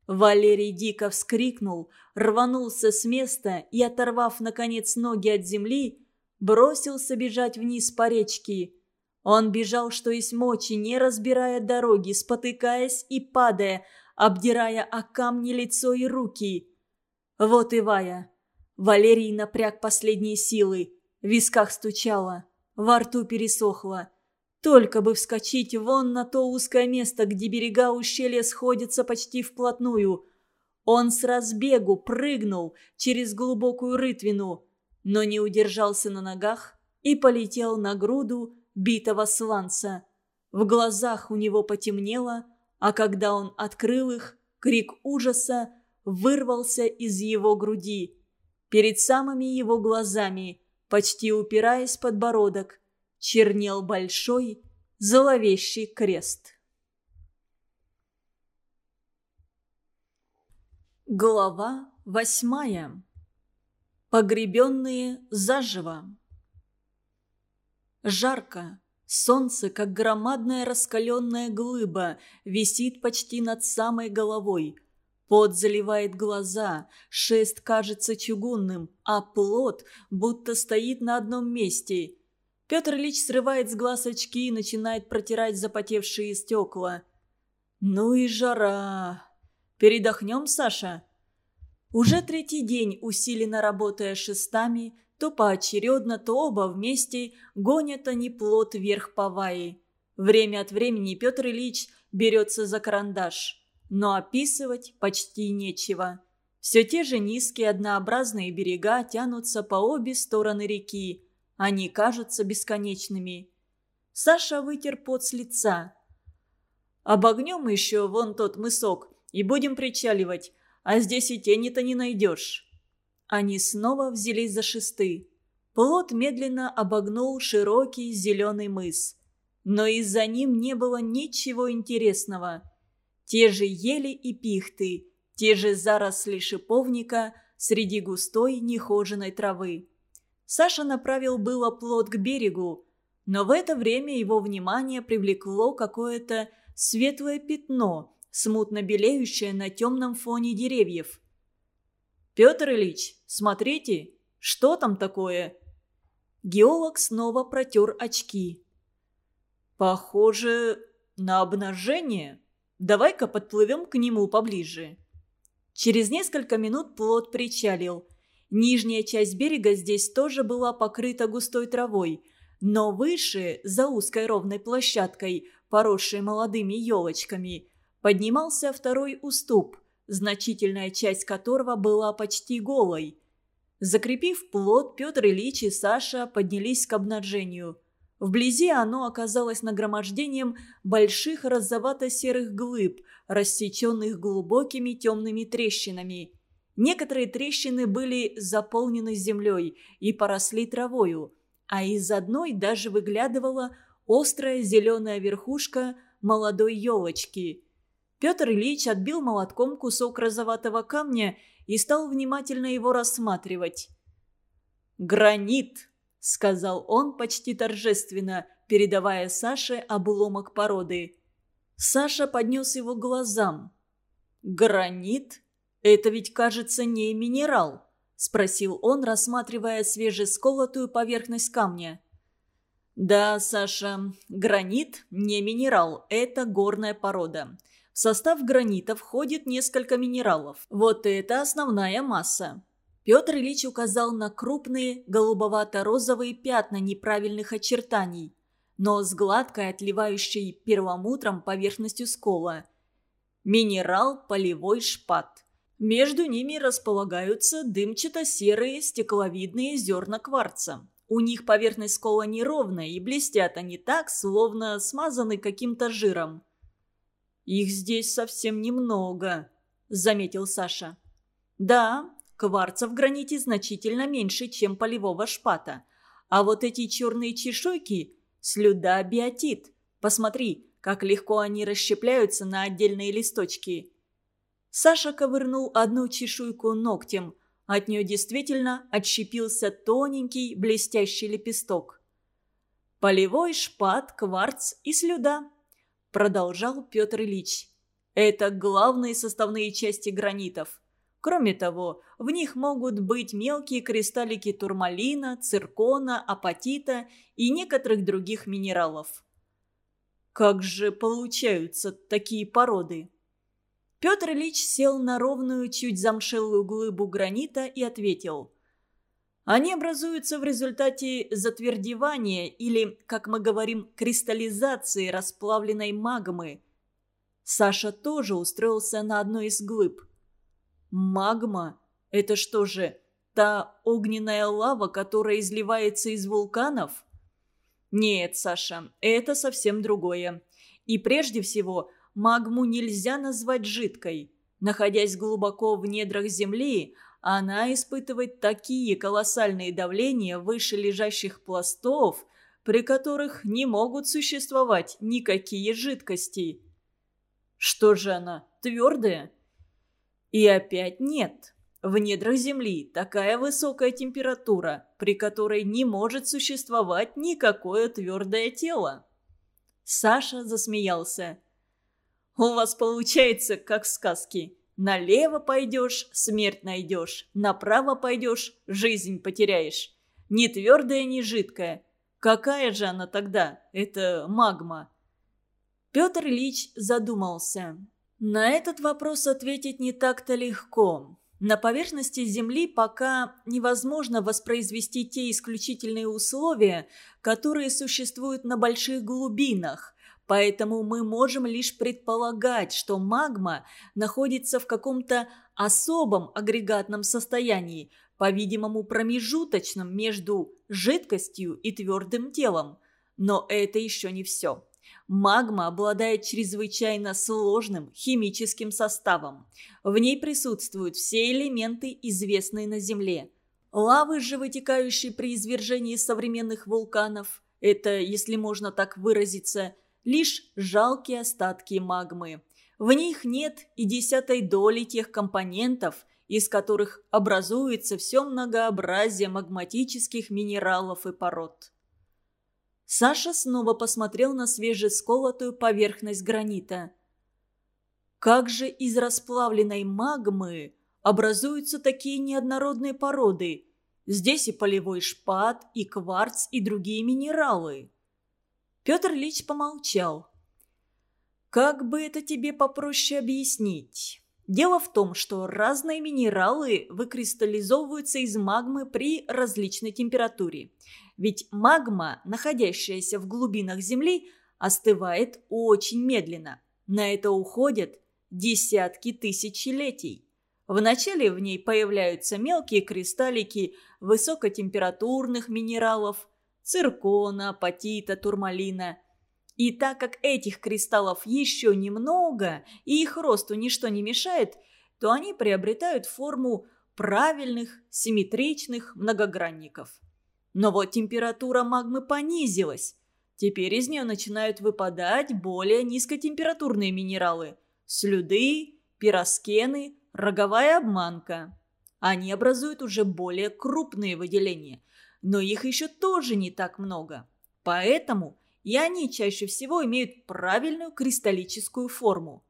Валерий дико вскрикнул, рванулся с места и, оторвав, наконец, ноги от земли, бросился бежать вниз по речке. Он бежал, что есть мочи, не разбирая дороги, спотыкаясь и падая, обдирая о камни лицо и руки. Вот и Вая. Валерий напряг последние силы. В висках стучало, во рту пересохло. Только бы вскочить вон на то узкое место, где берега ущелья сходятся почти вплотную. Он с разбегу прыгнул через глубокую рытвину, но не удержался на ногах и полетел на груду битого сланца. В глазах у него потемнело, а когда он открыл их, крик ужаса вырвался из его груди. Перед самыми его глазами, почти упираясь подбородок, чернел большой зловещий крест. Глава восьмая. Погребенные заживо. Жарко. Солнце, как громадная раскаленная глыба, висит почти над самой головой. Пот заливает глаза, шест кажется чугунным, а плод будто стоит на одном месте. Петр Ильич срывает с глаз очки и начинает протирать запотевшие стекла. «Ну и жара! Передохнем, Саша?» Уже третий день, усиленно работая шестами, то поочередно, то оба вместе гонят они плод вверх по ваи. Время от времени Петр Ильич берется за карандаш. Но описывать почти нечего. Все те же низкие однообразные берега тянутся по обе стороны реки. Они кажутся бесконечными. Саша вытер пот с лица. «Обогнем еще вон тот мысок и будем причаливать, а здесь и тени-то не найдешь». Они снова взялись за шесты. Плот медленно обогнул широкий зеленый мыс. Но из-за ним не было ничего интересного. Те же ели и пихты, те же заросли шиповника среди густой нехоженной травы. Саша направил было плот к берегу, но в это время его внимание привлекло какое-то светлое пятно, смутно белеющее на темном фоне деревьев. «Петр Ильич, смотрите, что там такое?» Геолог снова протер очки. «Похоже на обнажение. Давай-ка подплывем к нему поближе». Через несколько минут плот причалил. Нижняя часть берега здесь тоже была покрыта густой травой, но выше, за узкой ровной площадкой, поросшей молодыми елочками, поднимался второй уступ – значительная часть которого была почти голой. Закрепив плод, Петр Ильич и Саша поднялись к обнажению. Вблизи оно оказалось нагромождением больших розовато-серых глыб, рассеченных глубокими темными трещинами. Некоторые трещины были заполнены землей и поросли травою, а из одной даже выглядывала острая зеленая верхушка молодой елочки. Петр Ильич отбил молотком кусок розоватого камня и стал внимательно его рассматривать. «Гранит!» — сказал он почти торжественно, передавая Саше обломок породы. Саша поднес его глазам. «Гранит? Это ведь, кажется, не минерал», — спросил он, рассматривая свежесколотую поверхность камня. «Да, Саша, гранит не минерал, это горная порода. В состав гранита входит несколько минералов. Вот это основная масса. Петр Ильич указал на крупные голубовато-розовые пятна неправильных очертаний, но с гладкой, отливающей перламутром поверхностью скола. Минерал полевой шпат. Между ними располагаются дымчато-серые стекловидные зерна кварца. У них поверхность скола неровная, и блестят они так, словно смазаны каким-то жиром. «Их здесь совсем немного», — заметил Саша. «Да, Кварца в граните значительно меньше, чем полевого шпата. А вот эти черные чешуйки – слюда биотит. Посмотри, как легко они расщепляются на отдельные листочки. Саша ковырнул одну чешуйку ногтем. От нее действительно отщепился тоненький блестящий лепесток. «Полевой шпат, кварц и слюда», – продолжал Петр Ильич. «Это главные составные части гранитов. Кроме того, в них могут быть мелкие кристаллики турмалина, циркона, апатита и некоторых других минералов. Как же получаются такие породы? Петр Ильич сел на ровную, чуть замшелую глыбу гранита и ответил. Они образуются в результате затвердевания или, как мы говорим, кристаллизации расплавленной магмы. Саша тоже устроился на одной из глыб. Магма? Это что же, та огненная лава, которая изливается из вулканов? Нет, Саша, это совсем другое. И прежде всего, магму нельзя назвать жидкой. Находясь глубоко в недрах Земли, она испытывает такие колоссальные давления выше лежащих пластов, при которых не могут существовать никакие жидкости. Что же она, твердая? И опять нет. В недрах Земли такая высокая температура, при которой не может существовать никакое твердое тело. Саша засмеялся. «У вас получается, как в сказке. Налево пойдешь – смерть найдешь, направо пойдешь – жизнь потеряешь. Ни твердая, ни жидкая. Какая же она тогда, это магма?» Петр Ильич задумался. На этот вопрос ответить не так-то легко. На поверхности Земли пока невозможно воспроизвести те исключительные условия, которые существуют на больших глубинах, поэтому мы можем лишь предполагать, что магма находится в каком-то особом агрегатном состоянии, по-видимому промежуточном между жидкостью и твердым телом. Но это еще не все. Магма обладает чрезвычайно сложным химическим составом. В ней присутствуют все элементы, известные на Земле. Лавы же, вытекающие при извержении современных вулканов, это, если можно так выразиться, лишь жалкие остатки магмы. В них нет и десятой доли тех компонентов, из которых образуется все многообразие магматических минералов и пород. Саша снова посмотрел на свежесколотую поверхность гранита. Как же из расплавленной магмы образуются такие неоднородные породы? Здесь и полевой шпат, и кварц, и другие минералы. Петр Ильич помолчал. «Как бы это тебе попроще объяснить?» Дело в том, что разные минералы выкристаллизовываются из магмы при различной температуре. Ведь магма, находящаяся в глубинах Земли, остывает очень медленно. На это уходят десятки тысячелетий. Вначале в ней появляются мелкие кристаллики высокотемпературных минералов – циркона, апатита, турмалина – и так как этих кристаллов еще немного, и их росту ничто не мешает, то они приобретают форму правильных, симметричных многогранников. Но вот температура магмы понизилась. Теперь из нее начинают выпадать более низкотемпературные минералы – слюды, пироскены, роговая обманка. Они образуют уже более крупные выделения, но их еще тоже не так много. Поэтому и они чаще всего имеют правильную кристаллическую форму.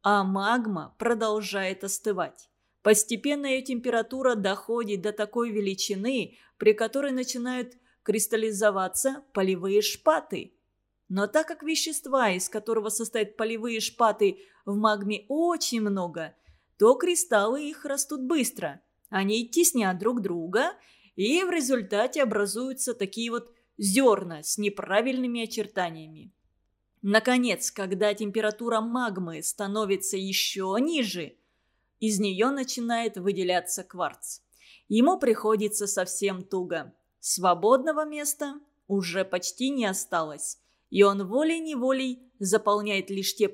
А магма продолжает остывать. Постепенно ее температура доходит до такой величины, при которой начинают кристаллизоваться полевые шпаты. Но так как вещества, из которого состоят полевые шпаты, в магме очень много, то кристаллы их растут быстро. Они теснят друг друга, и в результате образуются такие вот зерна с неправильными очертаниями. Наконец, когда температура магмы становится еще ниже – из нее начинает выделяться кварц. Ему приходится совсем туго. Свободного места уже почти не осталось, и он волей-неволей заполняет лишь те